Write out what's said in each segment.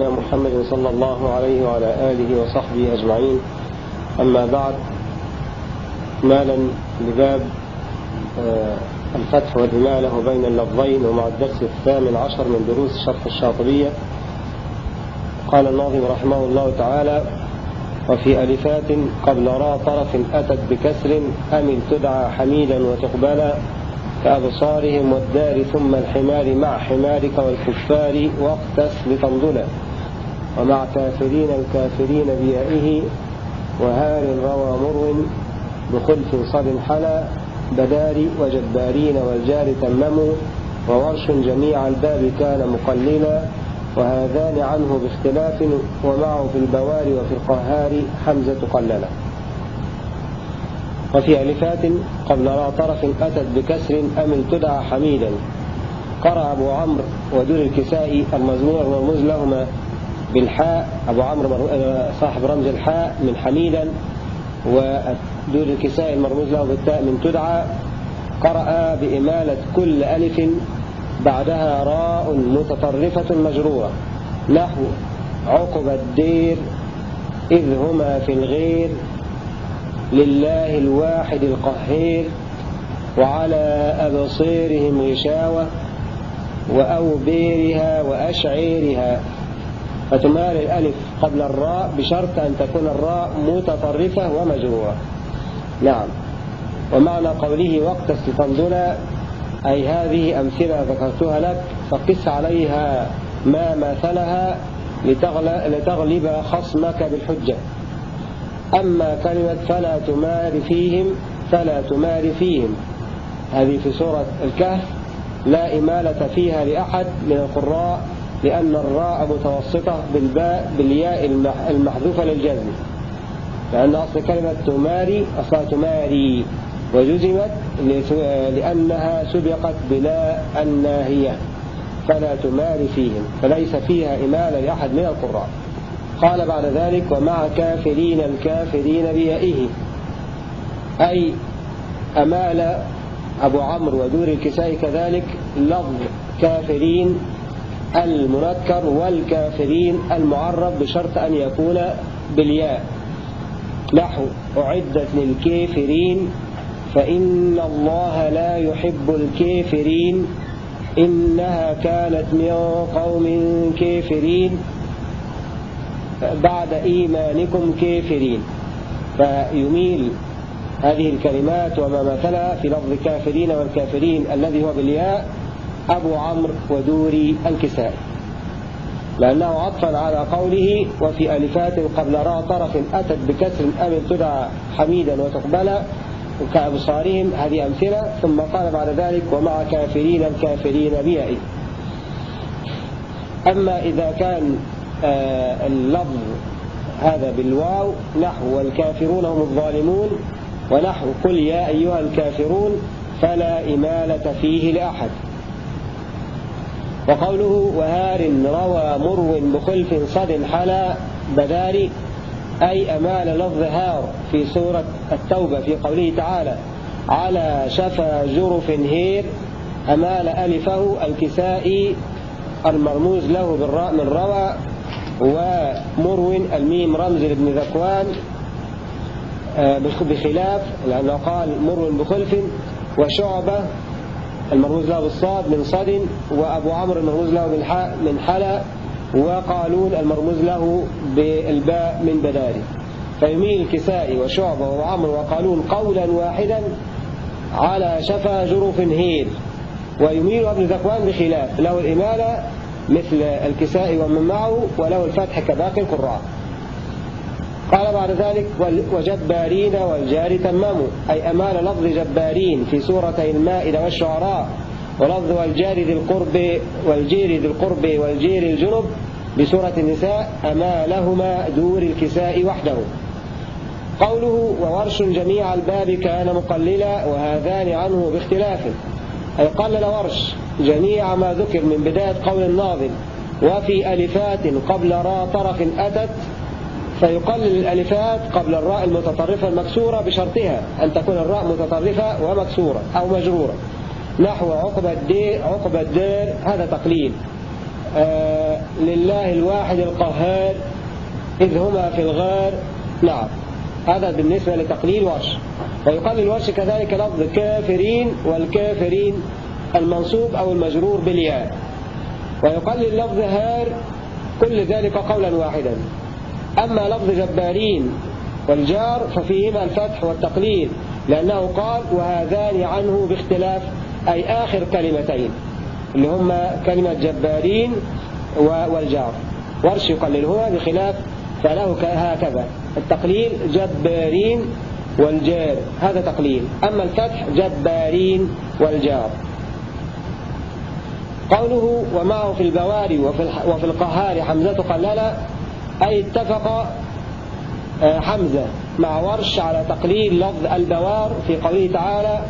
محمد صلى الله عليه وعلى آله وصحبه أجمعين. أما بعد مالا لباب آه، الفتح والإمالة بين اللفظين ومع الدرس الثامن عشر من دروس شرح الشاطبية. قال الناظم رحمه الله تعالى وفي ألفات قبل را طرف أتت بكسر أمل تدعى حميدا وتقبلا كأبصارهم والدار ثم الحمار مع حمارك والكفار واقتس لتنضلا ومع كافرين الكافرين بيائه وهار روى مر بخلف صد حلا بدار وجبارين والجار تمموا وورش جميع الباب كان مقللا وهذان عنه باختلاف ومعه في البوار وفي القهار حمزة قللا. وفي ألفات قبل را طرف أتت بكسر أمل تدعى حميدا. قرأ أبو عمرو ودور الكسائي المزمور المرموز لهما بالحاء أبو عمرو صاحب رمز الحاء من حميدا ودور الكسائي المرموز له بالتاء من تدعى. قرأ بإمالة كل ألف بعدها راء متطرفة مجرورة نحو عقب الدير إذ هما في الغير. لله الواحد القهير وعلى أبصيرهم غشاوة وأوبيرها وأشعيرها. فتمال الألف قبل الراء بشرط أن تكون الراء متطرفة ومجرورة. نعم. ومعنى قوله وقت استطندنا أي هذه أمثلة ذكرتها لك فقس عليها ما مثلها لتغلب خصمك بالحجة. أما كلمة فلا تمار فيهم فلا تمار فيهم. هذه في سورة الكهف لا إمالة فيها لأحد من القراء لأن الراء متوسطة بالباء بالياء المحذوفة للجزم. لأن أصل كلمة تماري أصلها تماري وجزمت لأنها سبقت بلا الناهية. فلا تماري فيهم فليس فيها إمالة لأحد من القراء. قال بعد ذلك ومع كافرين الكافرين بيائه أي أمال أبو عمرو ودور الكساء كذلك لفظ كافرين المنكر والكافرين المعرب بشرط أن يكون بالياء. نحو أعدت للكافرين فإن الله لا يحب الكافرين إنها كانت من قوم كافرين. بعد إيمانكم كافرين. فيميل هذه الكلمات وما مثلها في لفظ كافرين والكافرين الذي هو بالياء أبو عمرو ودوري الكسائي. لأنه عطفا على قوله وفي ألفات قبل راء طرف أتت بكسر أمن تدعى حميدا وتقبلا كأبصارهم. هذه أمثلة. ثم قال بعد ذلك ومع كافرين الكافرين بيائي أما إذا كان اللفظ هذا بالواو نحو والكافرون هم الظالمون ونحو قل يا أيها الكافرون فلا إمالة فيه لأحد. وقوله وهار روى مر بخلف صد حلا بداري أي أمال لفظ هار في سورة التوبة في قوله تعالى على شفا جرف هير أمال ألفه الكسائي المرموز له بالراء من روى. ومرو الميم رمز لابن ذكوان آه، بخلاف لأنه قال مر بخلف وشعبة المرموز له بالصاد من صد وأبو عمرو المرموز له من حلا وقالون المرموز له بالباء من بداري فيميل الكسائي وشعبة وعمر وقالون قولا واحدا على شفا جرف هيل. ويميل ابن ذكوان بخلاف. له الإمالة مثل الكسائي ومن معه وله الفتح كباقي القراء. قال بعد ذلك وجبارين والجار تمموا أي أمال لفظ جبارين في سورتي المائدة والشعراء ولفظ والجار ذي القرب والجير ذي القرب والجير الجنب بسورة النساء أمالهما دوري الكسائي وحده. قوله وورش جميع الباب كان مقللا وهذان عنه باختلاف. أي قلل ورش جميع ما ذكر من بداية قول الناظم وفي ألفات قبل را طرف أتت فيقلل الألفات قبل الراء المتطرفة المكسورة بشرطها أن تكون الراء متطرفة ومكسورة أو مجرورة. نحو عقب الدير, عقب الدير هذا تقليل. آه لله الواحد القهار إذ هما في الغار. نعم. هذا بالنسبة لتقليل ورش ويقلل ورش كذلك لفظ كافرين والكافرين المنصوب أو المجرور بالياء. ويقلل لفظ هار كل ذلك قولا واحدا. أما لفظ جبارين والجار ففيهما الفتح والتقليل لأنه قال وهذان عنه باختلاف أي آخر كلمتين اللي هما كلمة جبارين والجار. ورش يقللهما بخلاف فله هكذا. التقليل جبارين والجار هذا تقليل. أما الفتح جبارين والجار. قوله ومعه في البواري وفي, القهار حمزة قلل أي اتفق آه، حمزة مع ورش على تقليل لفظ البوار في قوله تعالى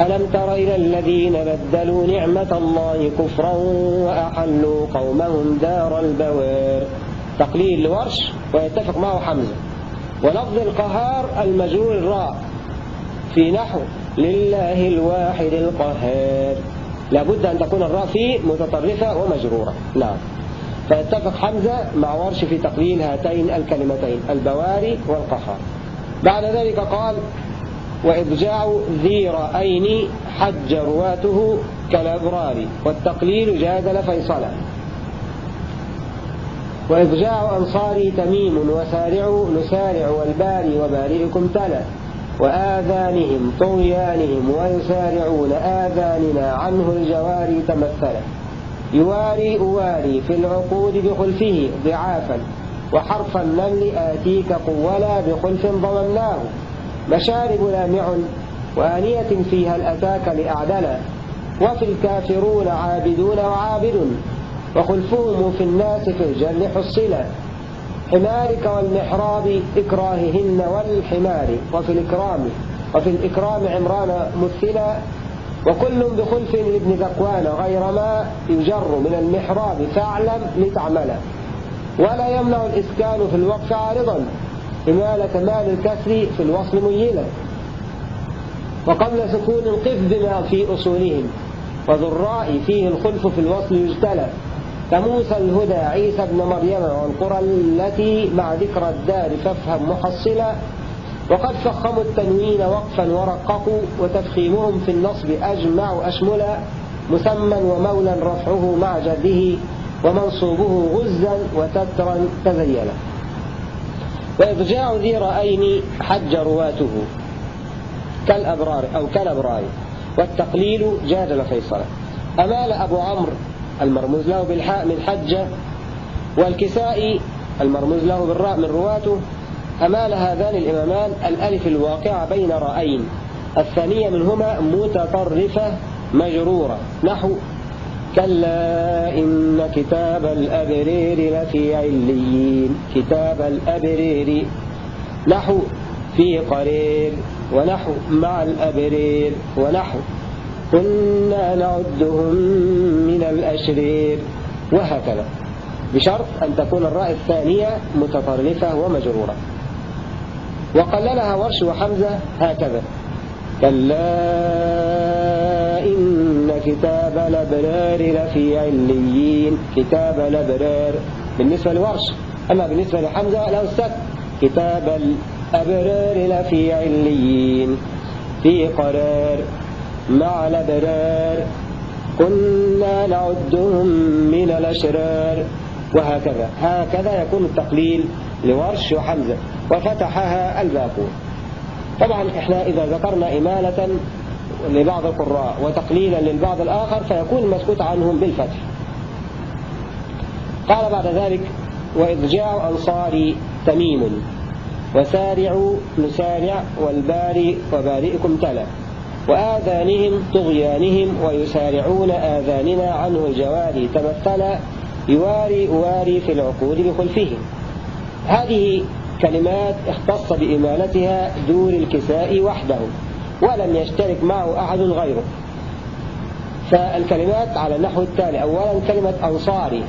ألم تر إلى الذين بدلوا نعمة الله كفرا وأحلوا قومهم دار البوار. تقليل لورش ويتفق معه حمزة. ولفظ القهار المجرور الراء في نحو لله الواحد القهار. لابد أن تكون الراء فيه متطرفة ومجرورة. نعم. فيتفق حمزة مع ورش في تقليل هاتين الكلمتين البواري والقهار. بعد ذلك قال وإضجاع ذي رأين حج رواته كالأبرار والتقليل جاز لفيصلا وإضجاع أنصاري تميم وسارع نسارع والباري وبارئكم تلا وآذانهم طغيانهم ويسارعون آذاننا عنه الجواري تمثلا. يواري أواري في العقود بخلفه ضعافا وحرف النمل آتيك قولا بخلف ضمناه مشارب لامع وآنية فيها الأتاك لأعدلا وفي الكافرون عابدون وعابد. وخلفهم في الناس في الجل حصلا حمارك والمحراب إكراههن والحمار وفي الإكرام وفي الإكرام عمران مثلا وكل بخلف لابن ذكوان غير ما يجر من المحراب فاعلم لتعمل. ولا يمنع الإسكان في الوقف عارضا إمالة مال الكسر في الوصل ميلا. وقبل سكون القف بما في أصولهم وذراء فيه الخلف في الوصل يجتلى. كموسى الهدى عيسى بن مريم والقرى التي مع ذكر الدار فافهم محصلا وقد فخموا التنوين وقفا ورققوا وتفخيمهم في النصب أجمع أشملا مسمى ومولا رفعه مع جده ومنصوبه غزا وتترا تزيلا. وإضجاع ذي رأين حج رواته كالأبرار أو كالأبرار والتقليل جادل فيصلا أمال أبو عمرو المرموز له بالحاء من حجة والكسائي المرموز له بالراء من رواته. أمال هذان الإمامان الألف الواقعة بين رأين الثانية منهما متطرفة مجرورة. نحو كلا إن كتاب الأبرير لفي عليين. كتاب الأبرير. نحو في قرير. ونحو مع الأبرير. ونحو كنا نعدهم من الأشرير وهكذا. بشرط أن تكون الراء الثانية متطرفة ومجرورة. وقللها ورش وحمزة هكذا. كلا إن كتاب الأبرار لفي عليين. كتاب الأبرار بالنسبة لورش. أما بالنسبة لحمزة له السك كتاب الأبرار لفي عليين. في قرار. مع الأبرار كنا نعدهم من الأشرار. وهكذا. هكذا يكون التقليل لورش وحمزة وفتحها الباقون. طبعا إحنا إذا ذكرنا إمالة لبعض القراء وتقليلا للبعض الآخر فيكون المسكوت عنهم بالفتح. قال بعد ذلك وإضجاع أنصاري تميم. وسارعوا نسارع والباري وبارئكم تلا. وآذانهم طغيانهم ويسارعون آذاننا عنه الجواري تمثلا يواري أواري في العقود بخلفهم. هذه كلمات اختص بإمالتها دور الكساء وحده ولم يشترك معه أحد غيره. فالكلمات على النحو التالي أولا كلمة أنصاري.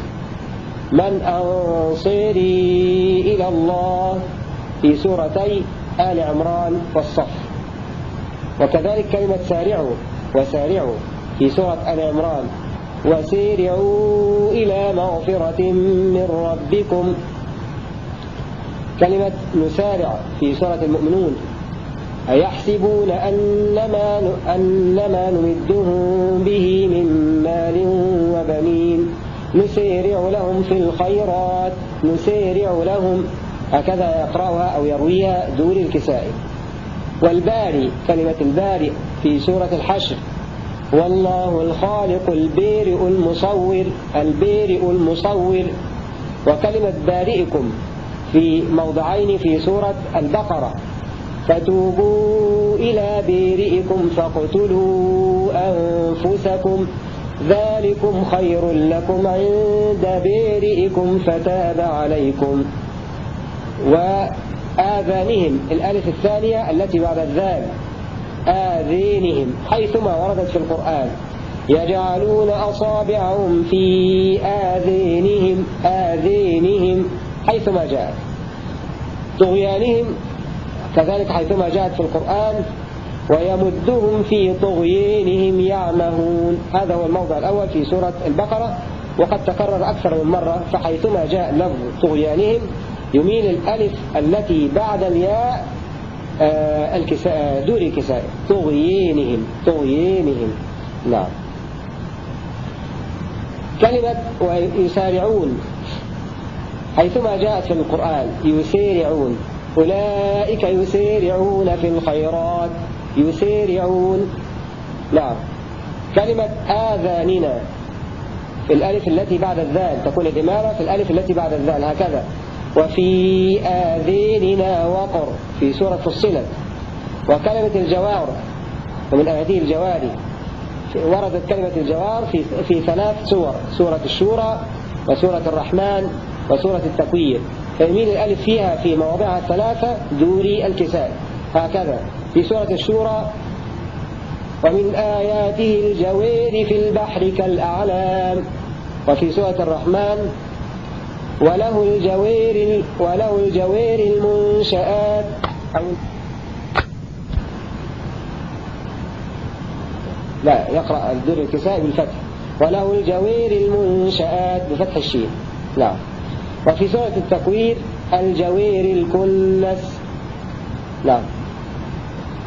من أنصري إلى الله في سورتي آل عمران والصف. وكذلك كلمة سارعوا وسارعوا في سورة آل عمران. وسيرعوا إلى مغفرة من ربكم. كلمة نسارع في سورة المؤمنون. أيحسبون أنما, أنما نمدهم به من مال وبنين. نسارع لهم في الخيرات نسارع لهم. هكذا يقرأها أو يرويها دور الكسائي والباري كلمة البارئ في سورة الحشر. والله الخالق البارئ المصور البارئ المصور. وكلمة بارئكم في موضعين في سورة البقرة. فتوبوا إلى بارئكم فاقتلوا أنفسكم. ذلكم خير لكم عند بارئكم فتاب عليكم. وآذانهم الألف الثانية التي بعد الذال آذينهم حيثما وردت في القرآن يجعلون أصابعهم في آذينهم آذينهم حيثما جاءت. طغيانهم كذلك حيثما جاءت في القرآن ويمدهم في طغيانهم يعمهون. هذا هو الموضع الأول في سورة البقرة وقد تكرر أكثر من مرة فحيثما جاء لفظ طغيانهم يميل الألف التي بعد الياء آه، الكساء دور الكساء طغيانهم طغيانهم. نعم. كلمة ويسارعون. حيثما جاءت في القرآن يسارعون. أولئك يسارعون في الخيرات. يسارعون. نعم. كلمة آذاننا. في الألف التي بعد الذال تكون الإمارة في الألف التي بعد الذال هكذا. وفي آذيننا وقر في سورة فصلت وكلمة الجوار ومن هذه الجواري وردت كلمة الجوار في, في ثلاث سور سورة الشورى وسورة الرحمن وسورة التكوير. فيميل الألف فيها في مواضعها الثلاثة دوري الكساء. هكذا. في سورة الشورى ومن آياته الجوير في البحر كالأعلام. وفي سورة الرحمن وله الجوير وله الجوير المنشآت. لا يقرأ الدوري الكسائي بالفتح. وله الجوير المنشآت بفتح الشين. لا وفي سورة التكوير الجوير الكنس لا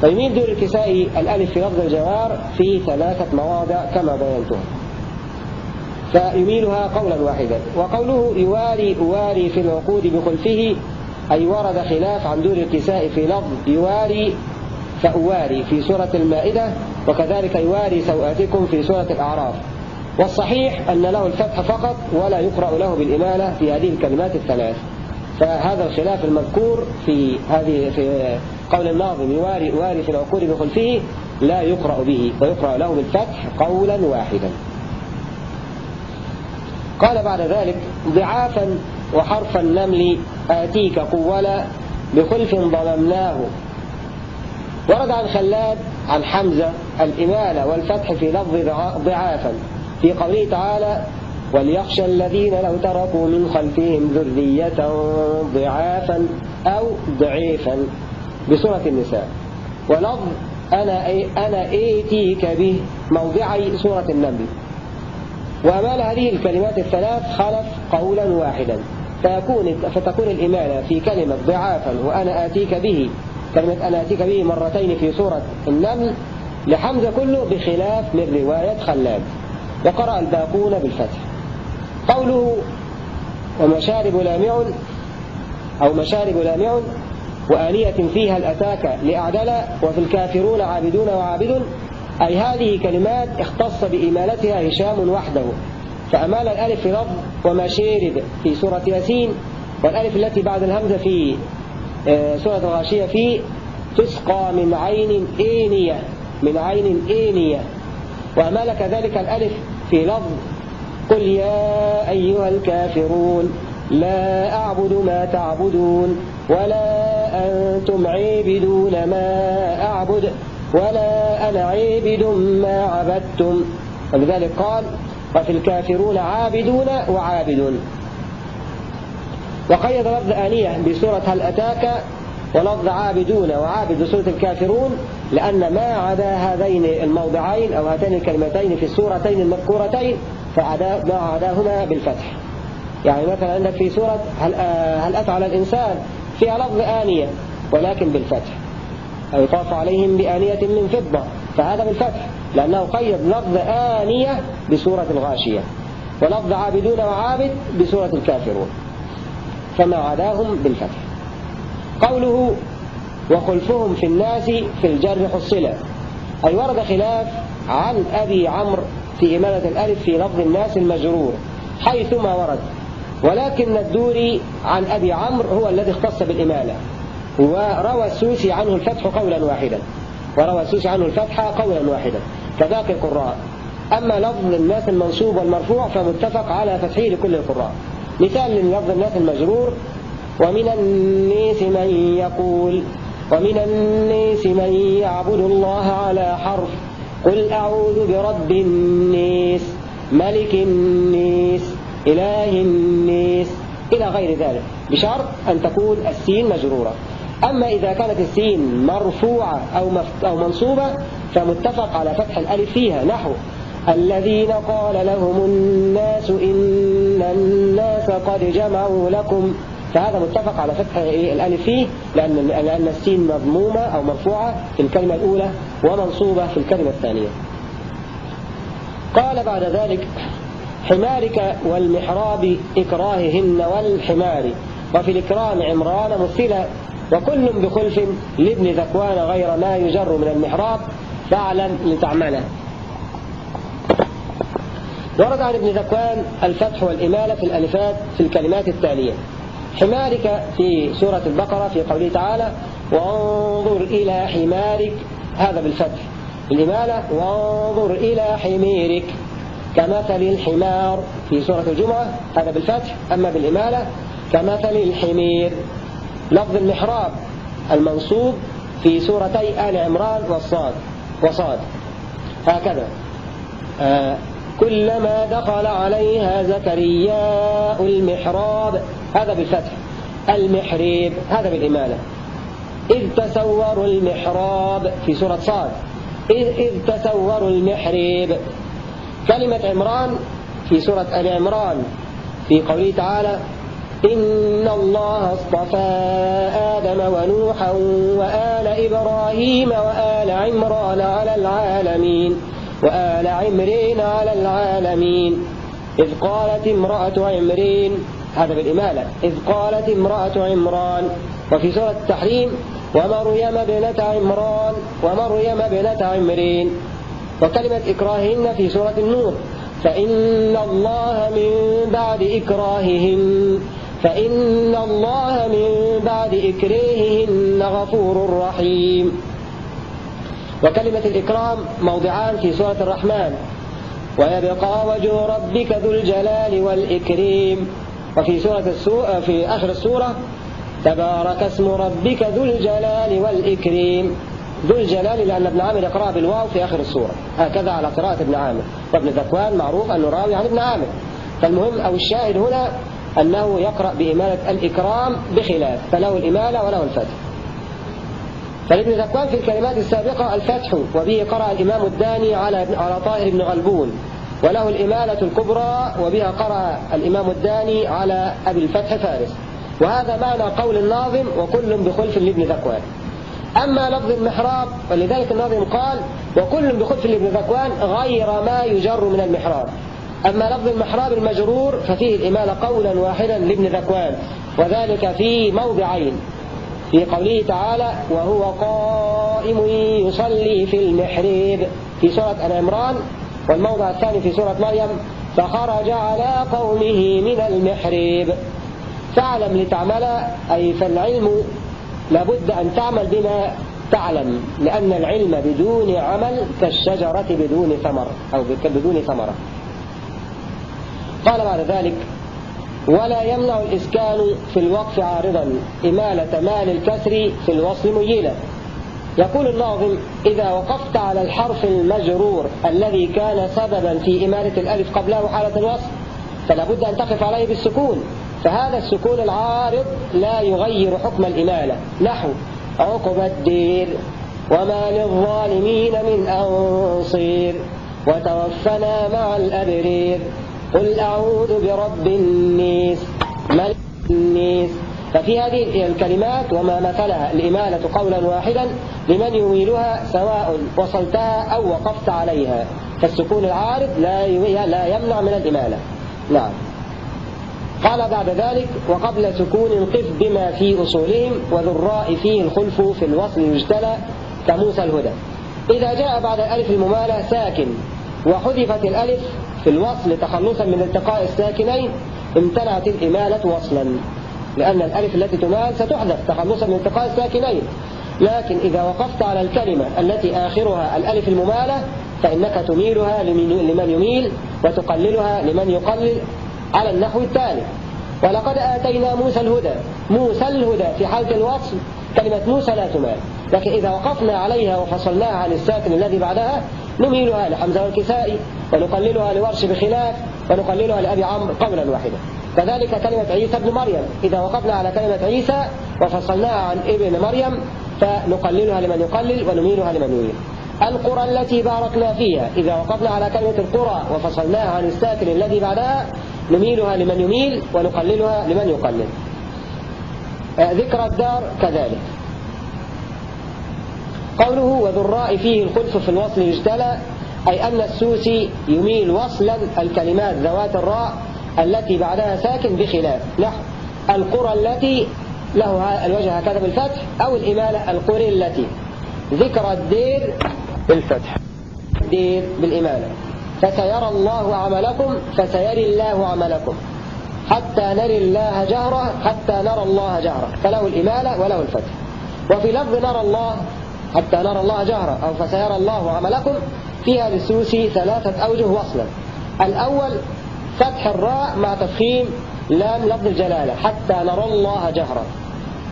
فيمين دور الكسائي الألف في لفظ الجوار؟ في ثلاثة مواضع كما بينتها فيميلها قولا واحدا. وقوله يواري أواري في العقود بخلفه أي ورد خلاف عن دور الكساء في لفظ يواري فأواري في سورة المائدة وكذلك يواري سوآتكم في سورة الأعراف. والصحيح أن له الفتح فقط ولا يقرأ له بالإمالة في هذه الكلمات الثلاث. فهذا الخلاف المذكور في هذه في قول الناظم يواري أواري في العقود بخلفه لا يقرأ به ويقرأ له بالفتح قولا واحدا. قال بعد ذلك ضعافا وحرف النمل آتيك قولا بخلف ضممناه ورد عن خلاد عن حمزة الإمالة والفتح في لفظ ضعافا. في قوله تعالى وليخشى الذين لو تركوا من خلفهم ذرية ضعافا أو ضعيفا. بسورة النساء. ولفظ أنا, أنا إيتيك به موضعي سورة النمل. وأمال هذه الكلمات الثلاث خلف قولا واحدا. فيكون فتكون الإمالة في كلمة ضعافا وأنا آتيك به كلمة أنا آتيك به مرتين في سورة النمل لحمزة كله بخلاف من رواية خلاد. وقرأ الباقون بالفتح. قوله ومشارب لامع أو مشارب لامع وآنية فيها الأتاك لأعدل وفي الكافرون عابدون وعابد أي هذه كلمات اختص بإمالتها هشام وحده. فأمال الألف في لفظ ومشارب في سورة ياسين والألف التي بعد الهمزة في آه، سورة الغاشية في تسقى من عين إينية من عين إينية وأمال كذلك الألف في لفظ قل يا أيها الكافرون لا أعبد ما تعبدون ولا أنتم عابدون ما أعبد. ولا أنا عابد ما عبدتم ولذلك قال وفي الكافرون عابدون وعابدون. وقيد لفظ آنية بسورة هل أتاك ولفظ عابدون وعابد بسورة الكافرون لأن ما عدا هذين الموضعين أو هاتين الكلمتين في السورتين المذكورتين فما عداهما بالفتح. يعني مثلا عندك في سورة هل, آه، هل أتى على الإنسان فيها لفظ آنية ولكن بالفتح. أو يطاف عليهم بآنية من فضة فهذا بالفتح لأنه قيد لفظ آنية بسورة الغاشية ولفظ عابدون وعابد بسورة الكافرون فما عداهم بالفتح. قوله وخلفهم في الناس في الجر حصلة أي ورد خلاف عن أبي عمرو في إمالة الألف في لفظ الناس المجرور حيثما ورد ولكن الدوري عن أبي عمرو هو الذي اختص بالإمالة. وروى السوسي عنه الفتح قولا واحدا. وروى السوسي عنه الفتح قولا واحدا. كباقي القراء. أما لفظ الناس المنصوب والمرفوع فمتفق على فتحه لكل القراء. مثال للفظ الناس المجرور. ومن الناس من يقول ومن الناس من يعبد الله على حرف. قل أعوذ برب الناس ملك الناس إله الناس إلى غير ذلك. بشرط أن تكون السين مجرورة. أما إذا كانت السين مرفوعة أو, أو منصوبة فمتفق على فتح الألف فيها نحو الذين قال لهم الناس إن الناس قد جمعوا لكم. فهذا متفق على فتح الألف فيه لأن, لأن السين مضمومة أو مرفوعة في الكلمة الأولى ومنصوبة في الكلمة الثانية. قال بعد ذلك حمارك والمحراب إكراههن والحمار. وفي الإكرام عمران مثلا وكل بخلف لابن ذكوان غير ما يجر من المحراب فعلا لتعمله. ورد عن ابن ذكوان الفتح والإمالة في الألفات في الكلمات التالية. حمارك في سورة البقرة في قوله تعالى وانظر إلى حمارك. هذا بالفتح. الإمالة وانظر إلى حميرك. كمثل الحمار في سورة الجمعة هذا بالفتح. أما بالإمالة كمثل الحمير. لفظ المحراب المنصوب في سورتي آل عمران والصاد وصاد. هكذا. آه كلما دخل عليها زكرياء المحراب هذا بالفتح. المحريب هذا بالإمالة. إذ تسوروا المحراب في سورة صاد. إذ, إذ تسوروا المحريب. كلمة عمران في سورة آل عمران في قوله تعالى إن الله اصطفى آدم ونوحا وآل إبراهيم وآل عمران على العالمين وآل عمرين على العالمين. إذ قالت امرأة عمرين هذا بالإمالة. إذ قالت امرأة عمران وفي سورة التحريم ومريم ابنة عمران ومريم ابنة عمرين. وكلمة إكراههن في سورة النور فإن الله من بعد إكراههن. فإن الله من بعد إكراههن غفور رحيم. وكلمة الإكرام موضعان في سورة الرحمن. ويبقى وجه ربك ذو الجلال والإكريم. وفي سورة السوء في آخر السورة تبارك اسم ربك ذو الجلال والإكريم. ذو الجلال لأن ابن عامر يقرأ بالواو في آخر السورة. هكذا على قراءة ابن عامر. وابن ذكوان معروف أنه راوي عن ابن عامر. فالمهم أو الشاهد هنا أنه يقرأ بإمالة الإكرام بخلاف فله الإمالة وله الفتح. فلابن ذكوان في الكلمات السابقة الفتح وبه قرأ الإمام الداني على على طاهر بن غلبون وله الإمالة الكبرى وبها قرأ الإمام الداني على أبي الفتح فارس. وهذا معنى قول الناظم وكل بخلف لابن ذكوان. أما لفظ المحراب ولذلك الناظم قال وكل بخلف لابن ذكوان غير ما يجر من المحراب. أما لفظ المحراب المجرور ففيه الإمالة قولا واحدا لابن ذكوان وذلك في موضعين. في قوله تعالى وهو قائم يصلي في المحريب في سورة العمران والموضع الثاني في سورة مريم فخرج على قومه من المحريب فاعلم لتعمل أي فالعلم لابد أن تعمل بما تعلم لأن العلم بدون عمل كالشجرة بدون ثمر أو بدون ثمرة. قال بعد ذلك ولا يمنع الإسكان في الوقف عارضا إمالة مال الكسر في الوصل ميلا. يقول الناظم إذا وقفت على الحرف المجرور الذي كان سببا في إمالة الألف قبله حالة الوصل فلا بد أن تقف عليه بالسكون. فهذا السكون العارض لا يغير حكم الإمالة. نحو عقب الدير وما للظالمين من أنصير وتوفنا مع الأبرير. قل أعوذ برب النيس ملك النيس. ففي هذه الكلمات وما مثلها الإمالة قولا واحدا لمن يميلها سواء وصلتها أو وقفت عليها. فالسكون العارض لا لا يمنع من الإمالة. نعم. قال بعد ذلك وقبل سكون قف بما في أصولهم وذراء فيه الخلف في الوصل المجتلى كموسى الهدى. إذا جاء بعد الألف الممالة ساكن وحذفت الألف في الوصل تخلصا من التقاء الساكنين امتنعت الإمالة وصلا. لأن الألف التي تمال ستحذف تخلصا من التقاء الساكنين. لكن إذا وقفت على الكلمة التي آخرها الألف الممالة فإنك تميلها لمن يميل وتقللها لمن يقلل. على النحو التالي ولقد آتينا موسى الهدى. موسى الهدى في حالة الوصل كلمة موسى لا تمال. لكن إذا وقفنا عليها وفصلناها عن الساكن الذي بعدها نميلها لحمزة والكسائي. ونقللها لورش بخلاف ونقللها لأبي عمرو قولا واحدا. كذلك كلمة عيسى ابن مريم. إذا وقفنا على كلمة عيسى وفصلناها عن ابن مريم فنقللها لمن يقلل ونميلها لمن يميل القرى التي باركنا فيها. إذا وقفنا على كلمة القرى وفصلناها عن الساكن الذي بعدها نميلها لمن يميل ونقللها لمن يقلل. ذكر الدار كذلك. قوله وذراء فيه الخلف في الوصل اجتلى أي أن السوسي يميل وصلا الكلمات ذوات الراء التي بعدها ساكن بخلاف. نحو القرى التي له الوجه هكذا بالفتح أو الإمالة القرى التي. ذكر الدير بالفتح. الدير بالإمالة. فسيرى الله عملكم فسيري الله عملكم. حتى نري الله جهرة حتى نرى الله جهرة. فله الإمالة وله الفتح. وفي لفظ نرى الله حتى نرى الله جهرة أو فسيرى الله عملكم فيها للسوسي ثلاثة أوجه وصلا الأول فتح الراء مع تفخيم لام لفظ الجلالة حتى نرى الله جهرا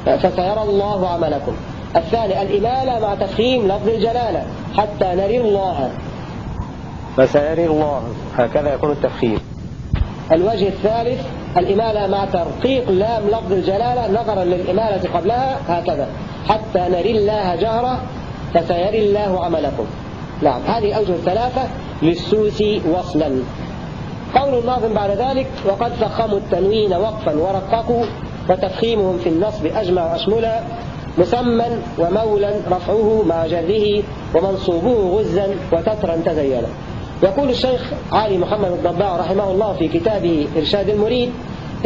فسيرى الله عملكم. الثاني الإمالة مع تفخيم لفظ الجلالة حتى نري الله. فسيري الله هكذا يكون التفخيم. الوجه الثالث الإمالة مع ترقيق لام لفظ الجلالة نظرا للإمالة قبلها هكذا. حتى نري الله جهرة فسيري الله عملكم. نعم هذه أوجه الثلاثة للسوسي وصلا. قول الناظم بعد ذلك وقد فخموا التنوين وقفا ورققوا وتفخيمهم في النصب أجمع أشملا مسمى ومولا رفعه مع جره ومنصوبه غزا وتترا تزينا. يقول الشيخ علي محمد الضباع رحمه الله في كتابه إرشاد المريد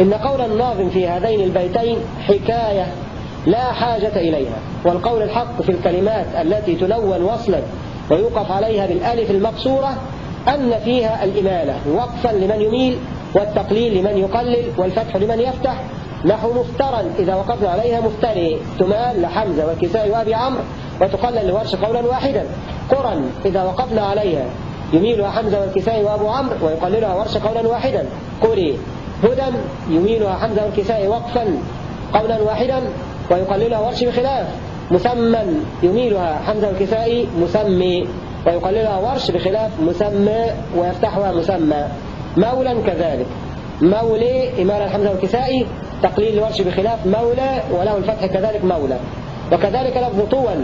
إن قول الناظم في هذين البيتين حكاية لا حاجة إليها والقول الحق في الكلمات التي تلون وصلا ويوقف عليها بالألف المقصورة أن فيها الإمالة وقفا لمن يميل والتقليل لمن يقلل والفتح لمن يفتح نحو مفترا إذا وقفنا عليها مفتري تمال لحمزة والكساء وأبي عمرو وتقلل لورش قولا واحدا. قرا إذا وقفنا عليها يميلها حمزة والكساء وأبو عمرو ويقللها ورش قولا واحدا. قري هدى يميلها حمزة والكساء وقفا قولا واحدا ويقللها ورش بخلاف. مسمى يميلها حمزة والكساء مسمي ويقللها ورش بخلاف مسمى ويفتحها مسمى. مولا كذلك. مولي إمارة الحمزة والكسائي تقليل الورش بخلاف مولى وله الفتح كذلك مولى. وكذلك لفظ طول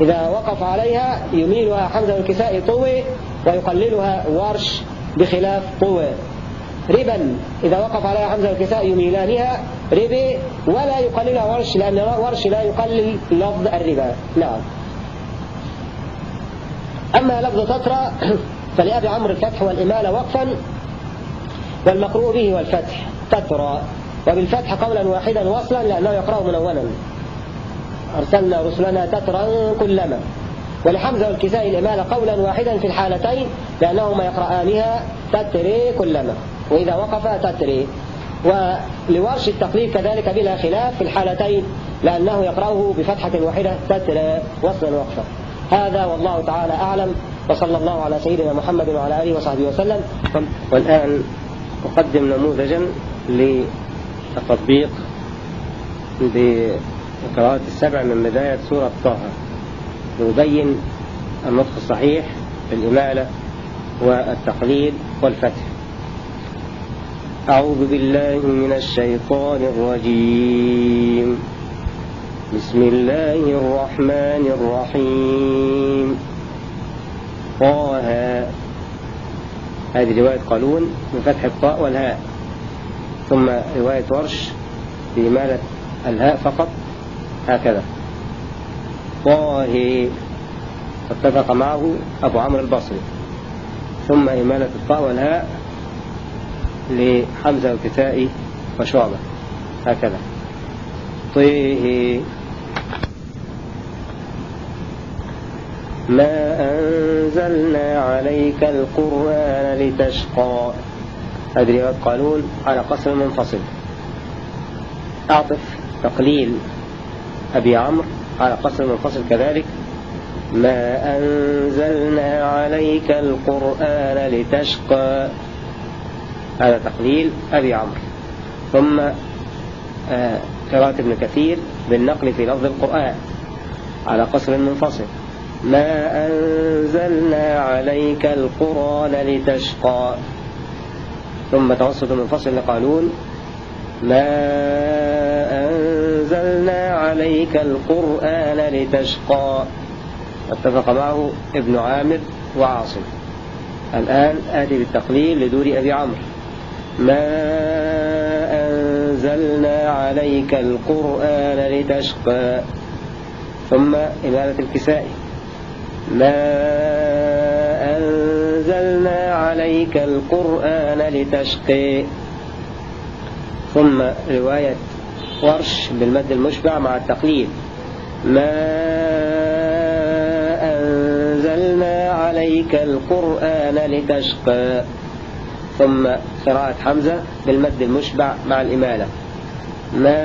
إذا وقف عليها يميلها حمزة والكسائي طوي ويقللها ورش بخلاف طوي. ربا إذا وقف عليها حمزة والكساء يميلانها ربي ولا يقللها ورش لأن ورش لا يقلل لفظ الربا. نعم. أما لفظ تترى فلأبي عمرو الفتح والإمالة وقفا والمقروء به والفتح تترى. وبالفتح قولا واحدا وصلا لأنه يقرأ منونا أرسلنا رسلنا تترى كلما. ولحمزة والكساء الإمالة قولا واحدا في الحالتين لأنهما يقرآنها تتري كلما. وإذا وقف تتري. ولورش التقليد كذلك بلا خلاف في الحالتين لأنه يقرأه بفتحة واحدة تتري وصلا وقفا. هذا والله تعالى أعلم. وصلى الله على سيدنا محمد وعلى آله وصحبه وسلم. والآن أقدم نموذجا للتطبيق بقراءة السبع من بداية سورة طه. يبين النطق الصحيح في الإمالة والتقليد والفتح. أعوذ بالله من الشيطان الرجيم. بسم الله الرحمن الرحيم. طه. هذه رواية قالون بفتح الطاء والهاء. ثم رواية ورش بإمالة الهاء فقط. هكذا. طه اتفق معه أبو عمرو البصري. ثم إمالة الطاء والهاء لحمزة الكسائي وشعبة. هكذا. طيه ما أنزلنا عليك القرآن لتشقى. رواية قالون على قصر منفصل. أعطف تقليل. أبي عمرو. على قصر منفصل كذلك. ما أنزلنا عليك القرآن لتشقى. هذا تقليل أبي عمرو. ثم آه، قراءة ابن كثير بالنقل في لفظ القرآن على قصر منفصل. ما أنزلنا عليك القرآن لتشقى. ثم توسط منفصل لقالون ما أنزلنا عليك القرآن لتشقى. اتفق معه ابن عامر وعاصم. الآن آتي بالتقليل لدور أبي عمرو. ما أنزلنا عليك القرآن لتشقى. ثم إمالة الكسائي ما أنزلنا عليك القرآن لتشقي ثم رواية ورش بالمد المشبع مع التقليد ما أنزلنا عليك القرآن لتشقى. ثم قراءة حمزة بالمد المشبع مع الإمالة. ما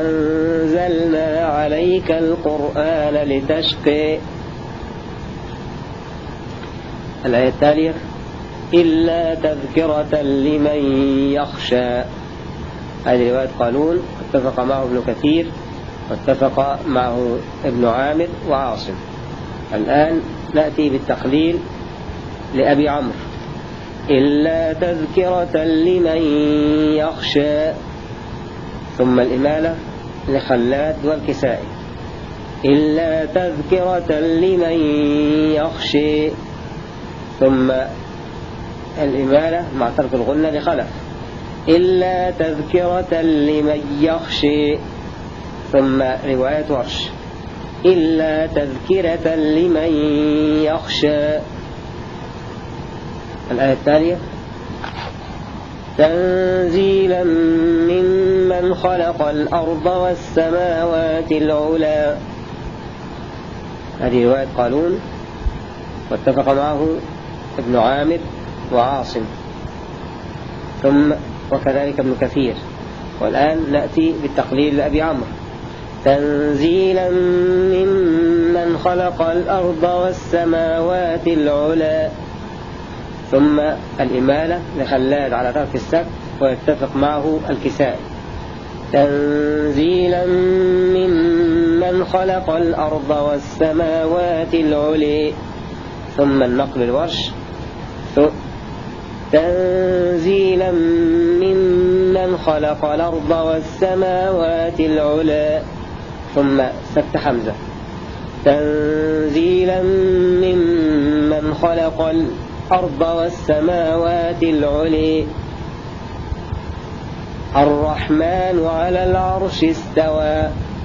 أنزلنا عليك القرآن لتشقي الآية التالية إلا تذكرة لمن يخشى. هذه رواية قانون اتفق معه ابن كثير واتفق معه ابن عامر وعاصم. الآن نأتي بالتقليل لأبي عمرو. إلا تذكرة لمن يخشى. ثم الإمالة لخلاد والكسائي. إلا تذكرة لمن يخشى. ثم الإمالة مع ترك الغنة لخلف. إلا تذكرة لمن يخشى ثم رواية ورش إلا تذكرة لمن يخشى. الآية التالية تنزيلا ممن خلق الأرض والسماوات العلا هذه رواية قالون. واتفق معه ابن عامر وعاصم. ثم وكذلك ابن كثير. والآن نأتي بالتقليل لأبي عمرو. تنزيلا ممن خلق الأرض والسماوات العلا ثم الإمالة لخلاد على ترك السبت ويتفق معه الكسائي تنزيلا ممن خلق الأرض والسماوات العلي ثم النقل الورش تنزيلا ممن خلق الأرض والسماوات العلا ثم سبت حمزة. تنزيلا ممن خلق الأرض والسماوات العلي الرحمن على العرش استوى.